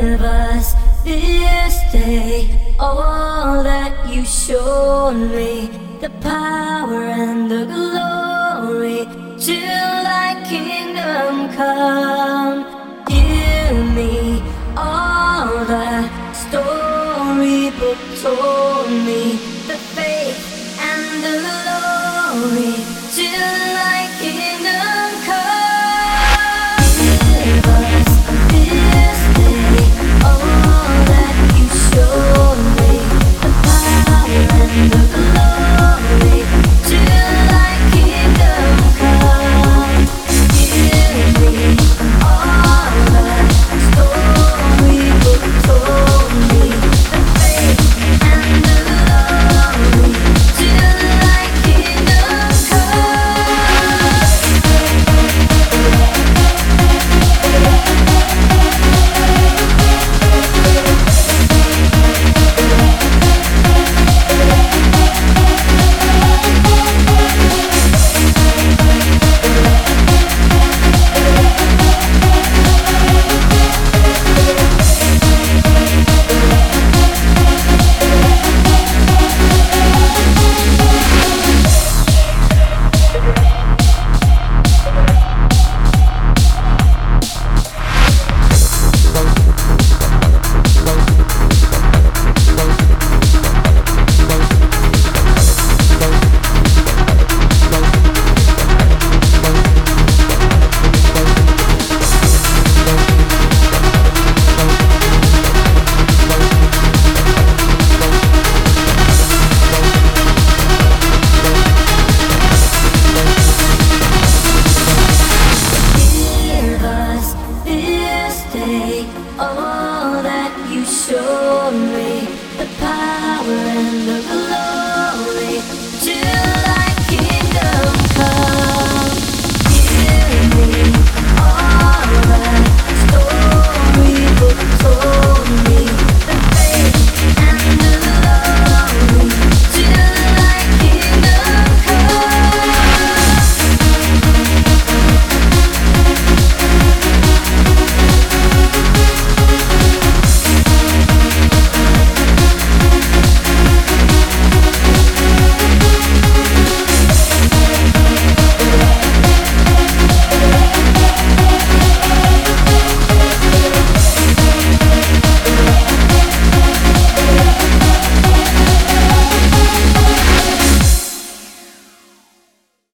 this day, all that you showed me, the power and the glory, till thy kingdom come. Give me all that storybook told me, the faith and the glory, Give